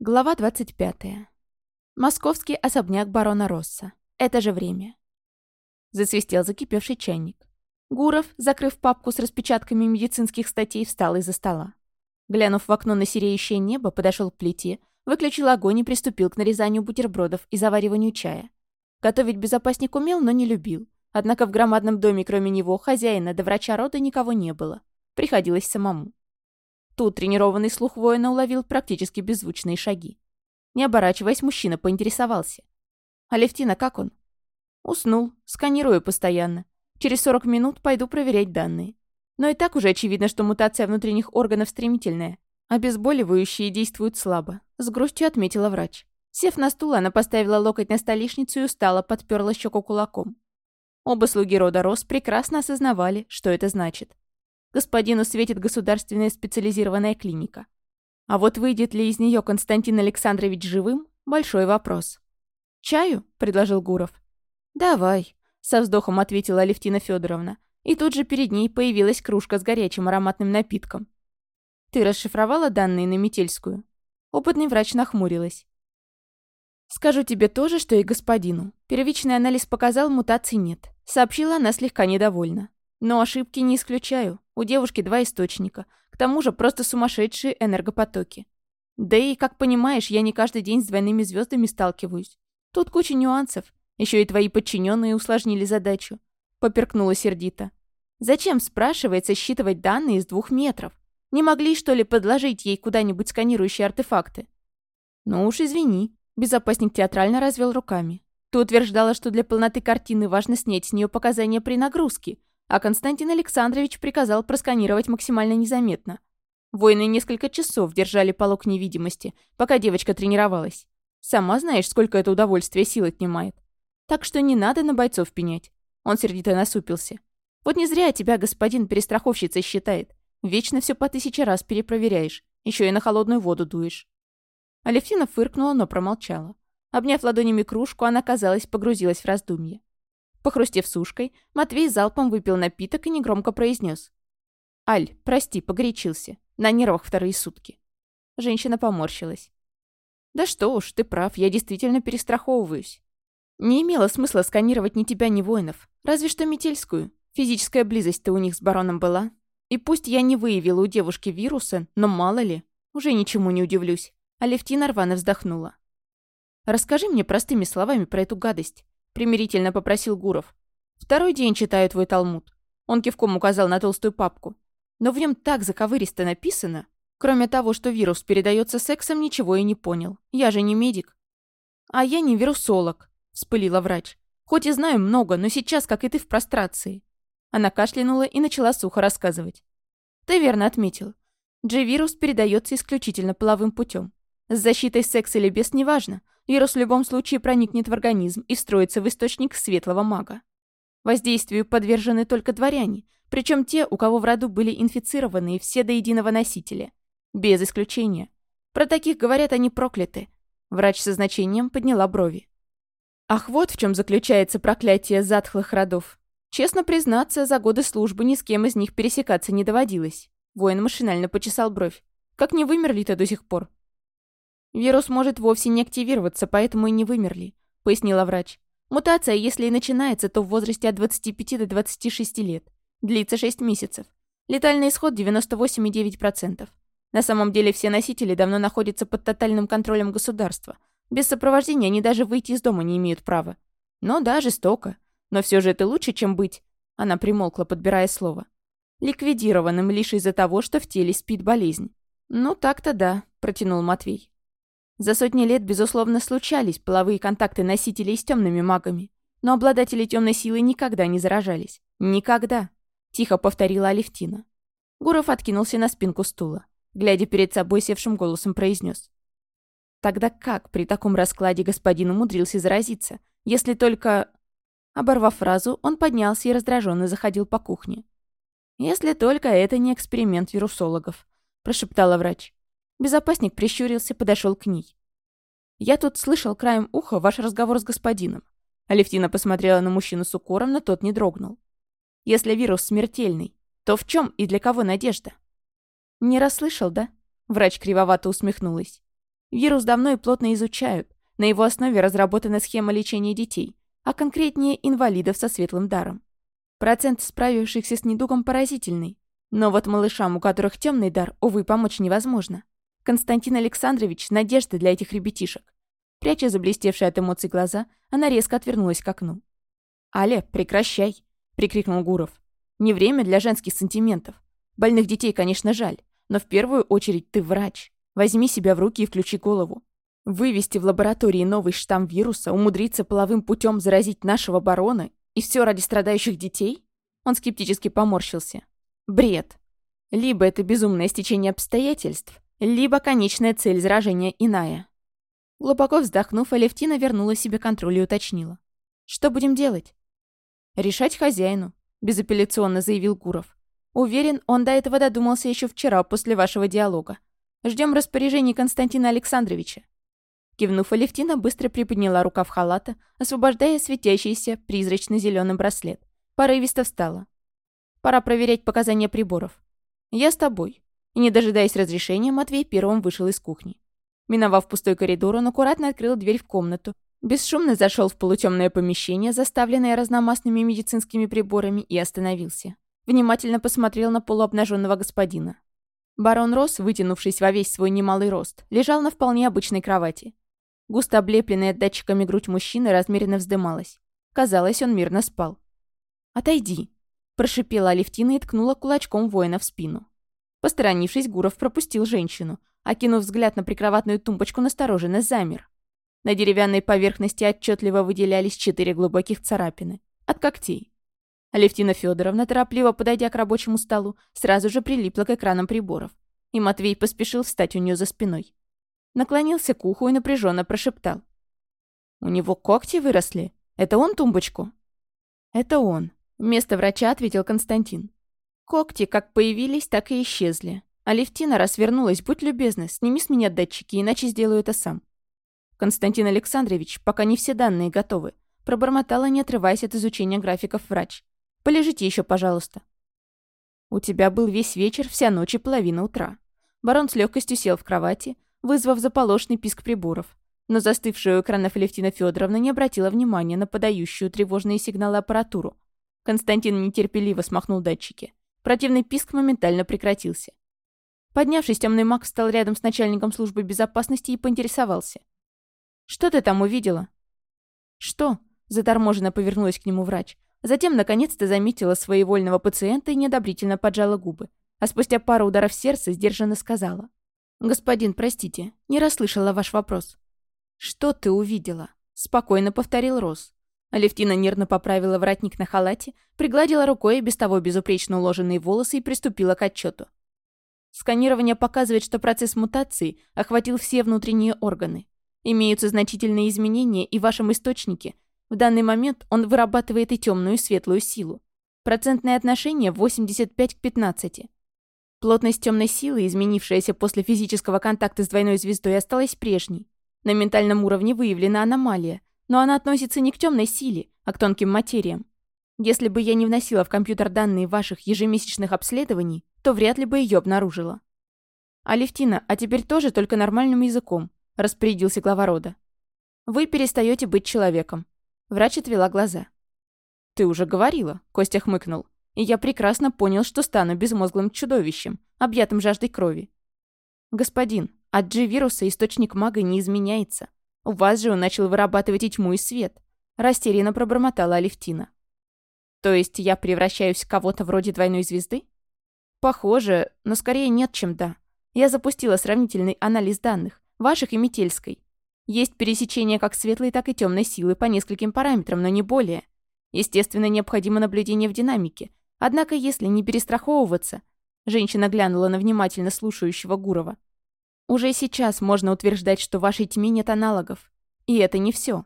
Глава 25. Московский особняк барона Росса. Это же время. Засвистел закипевший чайник. Гуров, закрыв папку с распечатками медицинских статей, встал из-за стола. Глянув в окно на сереющее небо, подошел к плите, выключил огонь и приступил к нарезанию бутербродов и завариванию чая. Готовить безопасник умел, но не любил. Однако в громадном доме, кроме него, хозяина до врача рода никого не было. Приходилось самому. Тут тренированный слух воина уловил практически беззвучные шаги. Не оборачиваясь, мужчина поинтересовался. «Алевтина, как он?» «Уснул. Сканирую постоянно. Через 40 минут пойду проверять данные. Но и так уже очевидно, что мутация внутренних органов стремительная. Обезболивающие действуют слабо», — с грустью отметила врач. Сев на стул, она поставила локоть на столешницу и устало подперла щеку кулаком. Оба слуги рода Рос прекрасно осознавали, что это значит господину светит государственная специализированная клиника. А вот выйдет ли из нее Константин Александрович живым – большой вопрос. «Чаю?» – предложил Гуров. «Давай», – со вздохом ответила Алевтина Федоровна. И тут же перед ней появилась кружка с горячим ароматным напитком. «Ты расшифровала данные на Метельскую?» Опытный врач нахмурилась. «Скажу тебе то же, что и господину. Первичный анализ показал, мутаций нет», — сообщила она слегка недовольна. «Но ошибки не исключаю. У девушки два источника. К тому же просто сумасшедшие энергопотоки. Да и, как понимаешь, я не каждый день с двойными звездами сталкиваюсь. Тут куча нюансов. Еще и твои подчиненные усложнили задачу. Поперкнула сердито. Зачем, спрашивается, считывать данные из двух метров? Не могли, что ли, подложить ей куда-нибудь сканирующие артефакты? Ну уж извини. Безопасник театрально развел руками. Ты утверждала, что для полноты картины важно снять с нее показания при нагрузке, а Константин Александрович приказал просканировать максимально незаметно. Воины несколько часов держали полог невидимости, пока девочка тренировалась. Сама знаешь, сколько это удовольствие сил отнимает. Так что не надо на бойцов пенять. Он сердито насупился. Вот не зря тебя господин перестраховщицей считает. Вечно все по тысяче раз перепроверяешь. Еще и на холодную воду дуешь. Алевтина фыркнула, но промолчала. Обняв ладонями кружку, она, казалось, погрузилась в раздумье. Похрустев сушкой, Матвей залпом выпил напиток и негромко произнес: «Аль, прости, погорячился. На нервах вторые сутки». Женщина поморщилась. «Да что уж, ты прав, я действительно перестраховываюсь. Не имело смысла сканировать ни тебя, ни воинов. Разве что Метельскую. Физическая близость-то у них с бароном была. И пусть я не выявила у девушки вируса, но мало ли. Уже ничему не удивлюсь». Алевтина рвано вздохнула. «Расскажи мне простыми словами про эту гадость примирительно попросил Гуров. «Второй день читаю твой Талмуд». Он кивком указал на толстую папку. Но в нем так заковыристо написано. Кроме того, что вирус передается сексом, ничего и не понял. Я же не медик. «А я не вирусолог», — вспылила врач. «Хоть и знаю много, но сейчас, как и ты, в прострации». Она кашлянула и начала сухо рассказывать. «Ты верно отметил. G-вирус передается исключительно половым путем. С защитой секс или без неважно. Вирус в любом случае проникнет в организм и встроится в источник светлого мага. Воздействию подвержены только дворяне, причем те, у кого в роду были инфицированные все до единого носителя. Без исключения. Про таких говорят они прокляты. Врач со значением подняла брови. Ах, вот в чем заключается проклятие затхлых родов. Честно признаться, за годы службы ни с кем из них пересекаться не доводилось. Воин машинально почесал бровь. Как не вымерли-то до сих пор? «Вирус может вовсе не активироваться, поэтому и не вымерли», — пояснила врач. «Мутация, если и начинается, то в возрасте от 25 до 26 лет. Длится 6 месяцев. Летальный исход 98,9%. На самом деле все носители давно находятся под тотальным контролем государства. Без сопровождения они даже выйти из дома не имеют права. Но да, жестоко. Но все же это лучше, чем быть...» Она примолкла, подбирая слово. «Ликвидированным лишь из-за того, что в теле спит болезнь». «Ну так-то да», — протянул Матвей. За сотни лет, безусловно, случались половые контакты носителей с темными магами, но обладатели темной силы никогда не заражались. Никогда, тихо повторила Алевтина. Гуров откинулся на спинку стула, глядя перед собой севшим голосом произнес: Тогда как при таком раскладе господин умудрился заразиться, если только... Оборвав фразу, он поднялся и раздраженно заходил по кухне. «Если только это не эксперимент вирусологов», – прошептала врач. Безопасник прищурился, подошел к ней. «Я тут слышал краем уха ваш разговор с господином». Алевтина посмотрела на мужчину с укором, но тот не дрогнул. «Если вирус смертельный, то в чем и для кого надежда?» «Не расслышал, да?» Врач кривовато усмехнулась. Вирус давно и плотно изучают. На его основе разработана схема лечения детей, а конкретнее инвалидов со светлым даром. Процент справившихся с недугом поразительный. Но вот малышам, у которых темный дар, увы, помочь невозможно. Константин Александрович – надежда для этих ребятишек. Пряча заблестевшие от эмоций глаза, она резко отвернулась к окну. «Аля, прекращай!» – прикрикнул Гуров. «Не время для женских сантиментов. Больных детей, конечно, жаль, но в первую очередь ты врач. Возьми себя в руки и включи голову. Вывести в лаборатории новый штамм вируса, умудриться половым путем заразить нашего барона и все ради страдающих детей? Он скептически поморщился. Бред. Либо это безумное стечение обстоятельств, либо конечная цель заражения иная. Глубоко вздохнув, Алевтина вернула себе контроль и уточнила. «Что будем делать?» «Решать хозяину», — безапелляционно заявил Гуров. «Уверен, он до этого додумался еще вчера после вашего диалога. Ждем распоряжений Константина Александровича». Кивнув, Алевтина быстро приподняла рукав халата, освобождая светящийся призрачно-зеленый браслет. Порывисто встала. «Пора проверять показания приборов. Я с тобой». И, не дожидаясь разрешения, Матвей первым вышел из кухни. Миновав пустой коридор, он аккуратно открыл дверь в комнату, бесшумно зашел в полутемное помещение, заставленное разномастными медицинскими приборами, и остановился. Внимательно посмотрел на полуобнаженного господина. Барон Росс, вытянувшись во весь свой немалый рост, лежал на вполне обычной кровати. Густо облепленная датчиками грудь мужчины размеренно вздымалась. Казалось, он мирно спал. «Отойди!» – прошипела Алевтина и ткнула кулачком воина в спину. Посторонившись, Гуров пропустил женщину, окинув взгляд на прикроватную тумбочку, настороженно замер. На деревянной поверхности отчетливо выделялись четыре глубоких царапины. От когтей. Алевтина Федоровна, торопливо подойдя к рабочему столу, сразу же прилипла к экранам приборов. И Матвей поспешил встать у нее за спиной. Наклонился к уху и напряженно прошептал. «У него когти выросли? Это он тумбочку?» «Это он», — вместо врача ответил Константин. «Когти как появились, так и исчезли. Алевтина раз вернулась, будь любезна, сними с меня датчики, иначе сделаю это сам». Константин Александрович, пока не все данные готовы, пробормотала, не отрываясь от изучения графиков врач. «Полежите еще, пожалуйста». «У тебя был весь вечер, вся ночь и половина утра». Барон с легкостью сел в кровати, вызвав заполошный писк приборов. Но застывшая у экранов Левтина Федоровна не обратила внимания на подающую тревожные сигналы аппаратуру. Константин нетерпеливо смахнул датчики. Противный писк моментально прекратился. Поднявшись, темный маг встал рядом с начальником службы безопасности и поинтересовался. «Что ты там увидела?» «Что?» – заторможенно повернулась к нему врач. Затем, наконец-то, заметила своевольного пациента и неодобрительно поджала губы. А спустя пару ударов сердца сдержанно сказала. «Господин, простите, не расслышала ваш вопрос». «Что ты увидела?» — спокойно повторил Рос. Алевтина нервно поправила воротник на халате, пригладила рукой без того безупречно уложенные волосы и приступила к отчету. Сканирование показывает, что процесс мутации охватил все внутренние органы. Имеются значительные изменения и в вашем источнике. В данный момент он вырабатывает и темную, и светлую силу. Процентное отношение 85 к 15. Плотность темной силы, изменившаяся после физического контакта с двойной звездой, осталась прежней. На ментальном уровне выявлена аномалия, но она относится не к темной силе, а к тонким материям. Если бы я не вносила в компьютер данные ваших ежемесячных обследований, то вряд ли бы ее обнаружила. «Алевтина, а теперь тоже только нормальным языком», – распорядился глава рода. «Вы перестаете быть человеком». Врач отвела глаза. «Ты уже говорила», – Костя хмыкнул и я прекрасно понял, что стану безмозглым чудовищем, объятым жаждой крови. Господин, от G-вируса источник мага не изменяется. У вас же он начал вырабатывать и тьму, и свет. Растерянно пробормотала Алевтина. То есть я превращаюсь в кого-то вроде двойной звезды? Похоже, но скорее нет, чем да. Я запустила сравнительный анализ данных, ваших и Метельской. Есть пересечение как светлой, так и темной силы по нескольким параметрам, но не более. Естественно, необходимо наблюдение в динамике, Однако, если не перестраховываться, женщина глянула на внимательно слушающего Гурова. Уже сейчас можно утверждать, что в вашей тьме нет аналогов. И это не все.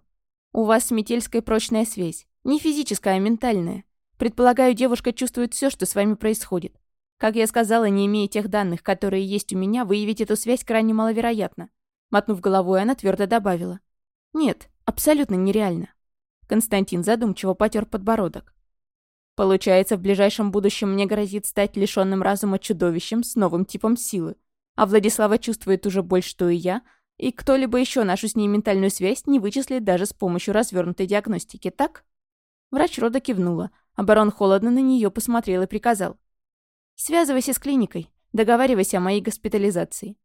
У вас с Метельской прочная связь. Не физическая, а ментальная. Предполагаю, девушка чувствует все, что с вами происходит. Как я сказала, не имея тех данных, которые есть у меня, выявить эту связь крайне маловероятно. Мотнув головой, она твердо добавила. Нет, абсолютно нереально. Константин задумчиво потер подбородок. Получается, в ближайшем будущем мне грозит стать лишенным разума чудовищем с новым типом силы. А Владислава чувствует уже больше, что и я, И кто-либо еще нашу с ней ментальную связь не вычислит даже с помощью развернутой диагностики, так? Врач рода кивнула, а барон холодно на нее посмотрел и приказал. «Связывайся с клиникой, договаривайся о моей госпитализации.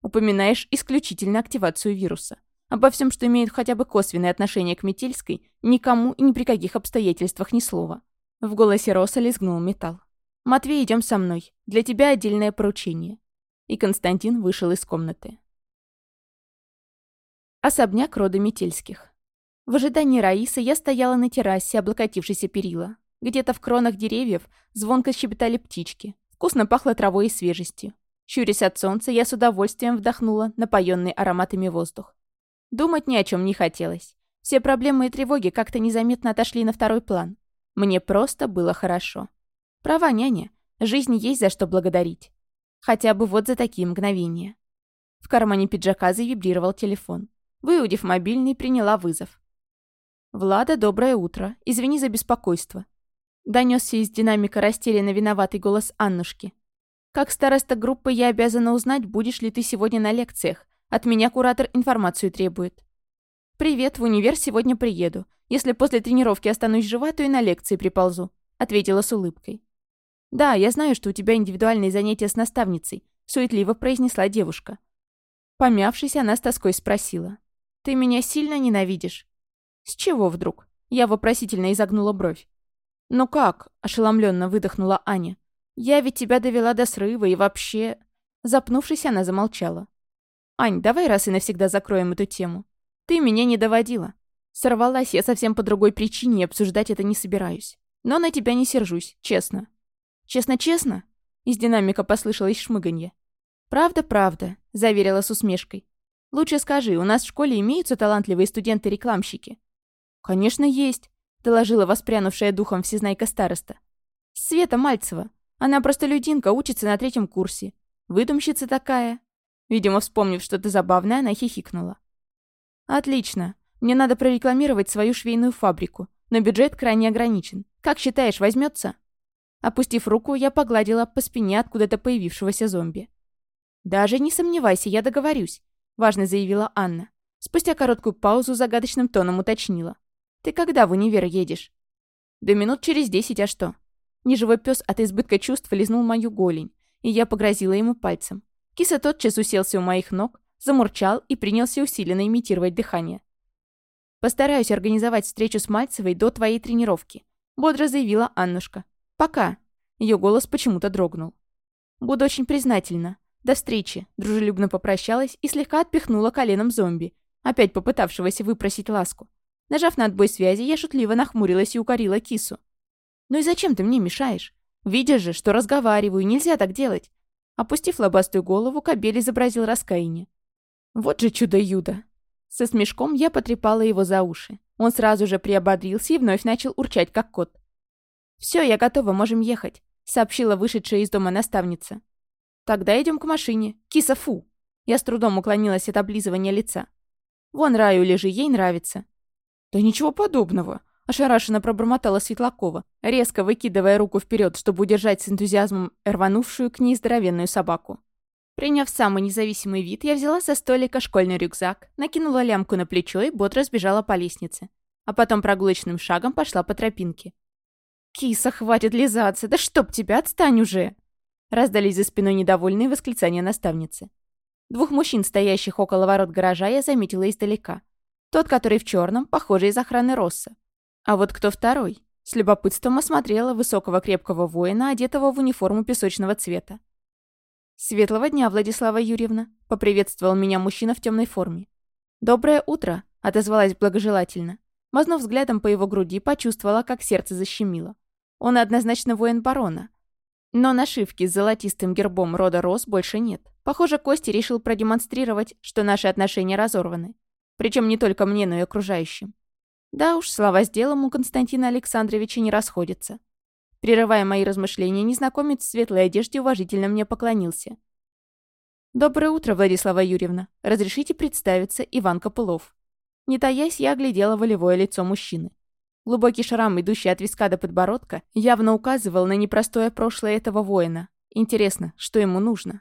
Упоминаешь исключительно активацию вируса. Обо всем, что имеет хотя бы косвенное отношение к Метельской, никому и ни при каких обстоятельствах ни слова». В голосе Роса лизгнул металл. «Матвей, идем со мной. Для тебя отдельное поручение». И Константин вышел из комнаты. Особняк рода Метельских. В ожидании Раисы я стояла на террасе, облокотившись о перила. Где-то в кронах деревьев звонко щебетали птички. Вкусно пахло травой и свежестью. Щурясь от солнца, я с удовольствием вдохнула напоенный ароматами воздух. Думать ни о чем не хотелось. Все проблемы и тревоги как-то незаметно отошли на второй план. Мне просто было хорошо. Права, няня. Жизни есть за что благодарить. Хотя бы вот за такие мгновения. В кармане пиджака завибрировал телефон. Выудив мобильный, приняла вызов. «Влада, доброе утро. Извини за беспокойство». Донесся из динамика растерянно виноватый голос Аннушки. «Как староста группы я обязана узнать, будешь ли ты сегодня на лекциях. От меня куратор информацию требует». «Привет, в универ сегодня приеду. Если после тренировки останусь жива, то и на лекции приползу», — ответила с улыбкой. «Да, я знаю, что у тебя индивидуальные занятия с наставницей», — суетливо произнесла девушка. Помявшись, она с тоской спросила. «Ты меня сильно ненавидишь?» «С чего вдруг?» Я вопросительно изогнула бровь. «Ну как?» – ошеломленно выдохнула Аня. «Я ведь тебя довела до срыва и вообще...» Запнувшись, она замолчала. «Ань, давай раз и навсегда закроем эту тему. Ты меня не доводила. Сорвалась я совсем по другой причине и обсуждать это не собираюсь. Но на тебя не сержусь, честно». «Честно-честно?» Из динамика послышалось шмыганье. «Правда, правда», — заверила с усмешкой. «Лучше скажи, у нас в школе имеются талантливые студенты-рекламщики?» «Конечно, есть», — доложила воспрянувшая духом всезнайка староста. «Света Мальцева. Она просто людинка, учится на третьем курсе. Выдумщица такая». Видимо, вспомнив что-то забавное, она хихикнула. «Отлично. Мне надо прорекламировать свою швейную фабрику, но бюджет крайне ограничен. Как считаешь, возьмется? Опустив руку, я погладила по спине откуда-то появившегося зомби. «Даже не сомневайся, я договорюсь важно заявила Анна. Спустя короткую паузу загадочным тоном уточнила. «Ты когда в универ едешь?» «Да минут через десять, а что?» Неживой пес от избытка чувств лизнул мою голень, и я погрозила ему пальцем. Киса тотчас уселся у моих ног, замурчал и принялся усиленно имитировать дыхание. «Постараюсь организовать встречу с Мальцевой до твоей тренировки», бодро заявила Аннушка. «Пока». Ее голос почему-то дрогнул. «Буду очень признательна. «До встречи», — дружелюбно попрощалась и слегка отпихнула коленом зомби, опять попытавшегося выпросить ласку. Нажав на отбой связи, я шутливо нахмурилась и укорила кису. «Ну и зачем ты мне мешаешь? Видишь же, что разговариваю, нельзя так делать». Опустив лобастую голову, кобель изобразил раскаяние. «Вот же чудо-юдо!» Со смешком я потрепала его за уши. Он сразу же приободрился и вновь начал урчать, как кот. «Все, я готова, можем ехать», — сообщила вышедшая из дома наставница. «Тогда идем к машине. Киса, фу!» Я с трудом уклонилась от облизывания лица. «Вон Раю лежи, ей нравится». «Да ничего подобного!» Ошарашенно пробормотала Светлакова, резко выкидывая руку вперед, чтобы удержать с энтузиазмом рванувшую к ней здоровенную собаку. Приняв самый независимый вид, я взяла со столика школьный рюкзак, накинула лямку на плечо и бодро сбежала по лестнице. А потом прогулочным шагом пошла по тропинке. «Киса, хватит лизаться! Да чтоб тебя, отстань уже!» Раздались за спиной недовольные восклицания наставницы. Двух мужчин, стоящих около ворот гаража, я заметила издалека. Тот, который в черном, похожий из охраны Росса. А вот кто второй? С любопытством осмотрела высокого крепкого воина, одетого в униформу песочного цвета. «Светлого дня, Владислава Юрьевна!» — поприветствовал меня мужчина в темной форме. «Доброе утро!» — отозвалась благожелательно. Мазнув взглядом по его груди, почувствовала, как сердце защемило. Он однозначно воин барона, но нашивки с золотистым гербом рода Рос больше нет. Похоже, Кости решил продемонстрировать, что наши отношения разорваны. Причем не только мне, но и окружающим. Да уж, слова с делом у Константина Александровича не расходятся. Прерывая мои размышления, незнакомец в светлой одежде уважительно мне поклонился. «Доброе утро, Владислава Юрьевна. Разрешите представиться, Иван Копылов». Не таясь, я оглядела волевое лицо мужчины. Глубокий шрам, идущий от виска до подбородка, явно указывал на непростое прошлое этого воина. Интересно, что ему нужно?